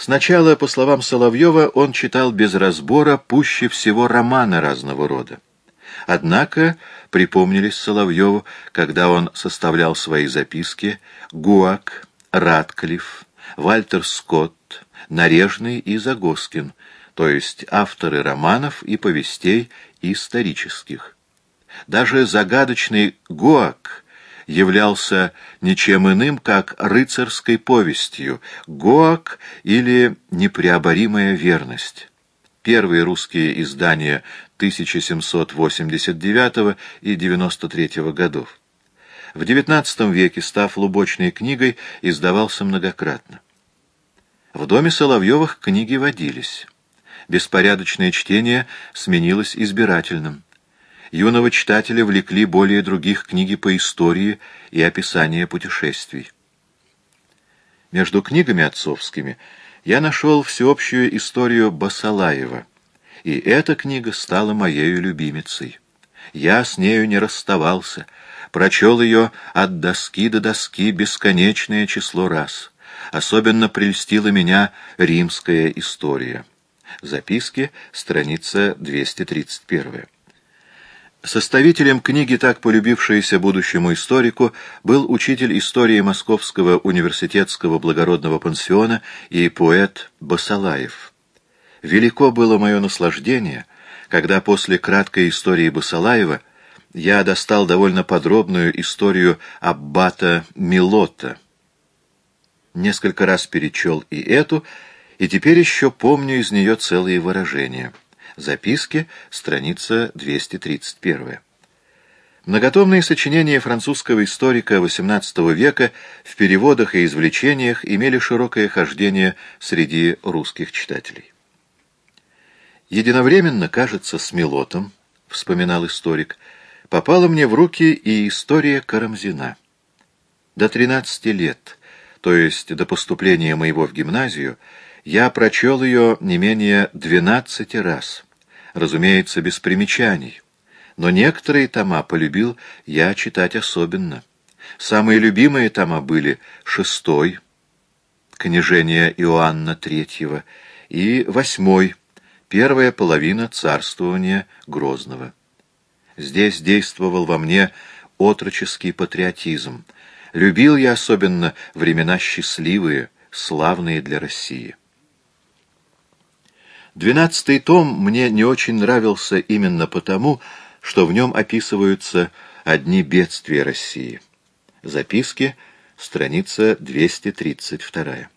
Сначала, по словам Соловьева, он читал без разбора пуще всего романы разного рода. Однако припомнились Соловьеву, когда он составлял свои записки, Гуак, Радклифф, Вальтер Скотт, Нарежный и Загоскин, то есть авторы романов и повестей исторических. Даже загадочный Гуак являлся ничем иным, как рыцарской повестью «Гоак» или «Непреоборимая верность». Первые русские издания 1789 и 93 годов. В XIX веке, став лубочной книгой, издавался многократно. В доме Соловьевых книги водились. Беспорядочное чтение сменилось избирательным юного читателя влекли более других книги по истории и описание путешествий. Между книгами отцовскими я нашел всеобщую историю Басалаева, и эта книга стала моей любимицей. Я с нею не расставался, прочел ее от доски до доски бесконечное число раз. Особенно прельстила меня римская история. Записки, страница 231. Составителем книги, так полюбившейся будущему историку, был учитель истории Московского университетского благородного пансиона и поэт Басалаев. Велико было мое наслаждение, когда после краткой истории Басалаева я достал довольно подробную историю аббата Милота. Несколько раз перечел и эту, и теперь еще помню из нее целые выражения. Записки, страница 231. Многотомные сочинения французского историка XVIII века в переводах и извлечениях имели широкое хождение среди русских читателей. Единовременно, кажется, с Милотом, вспоминал историк, попала мне в руки и история Карамзина. До 13 лет, то есть до поступления моего в гимназию, я прочел ее не менее двенадцати раз, разумеется, без примечаний, но некоторые тома полюбил я читать особенно. Самые любимые тома были шестой, княжение Иоанна Третьего, и восьмой, первая половина царствования Грозного. Здесь действовал во мне отроческий патриотизм. Любил я особенно времена счастливые, славные для России. Двенадцатый том мне не очень нравился именно потому, что в нем описываются одни бедствия России. Записки, страница 232.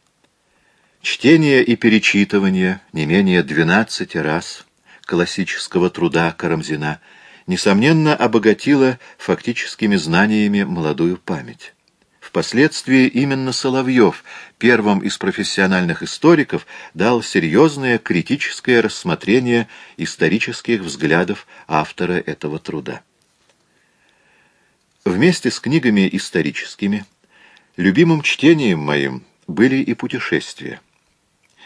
Чтение и перечитывание не менее двенадцати раз классического труда Карамзина несомненно обогатило фактическими знаниями молодую память. Впоследствии именно Соловьев, первым из профессиональных историков, дал серьезное критическое рассмотрение исторических взглядов автора этого труда. Вместе с книгами историческими, любимым чтением моим были и путешествия.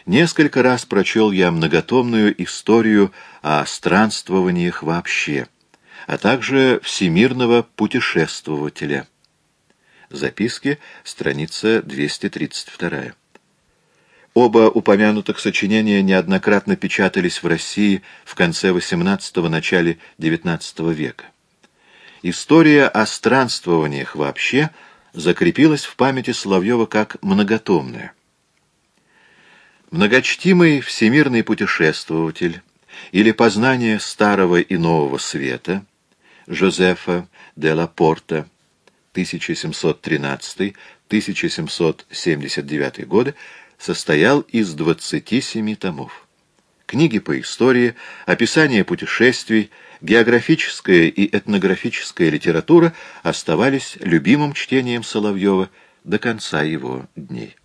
Несколько раз прочел я многотомную историю о странствованиях вообще, а также всемирного путешествователя – Записки, страница 232. Оба упомянутых сочинения неоднократно печатались в России в конце XVIII – начале XIX века. История о странствованиях вообще закрепилась в памяти Соловьева как многотомная. Многочтимый всемирный путешествователь или познание старого и нового света Жозефа де ла Порта – 1713-1779 годы состоял из 27 томов. Книги по истории, описание путешествий, географическая и этнографическая литература оставались любимым чтением Соловьева до конца его дней.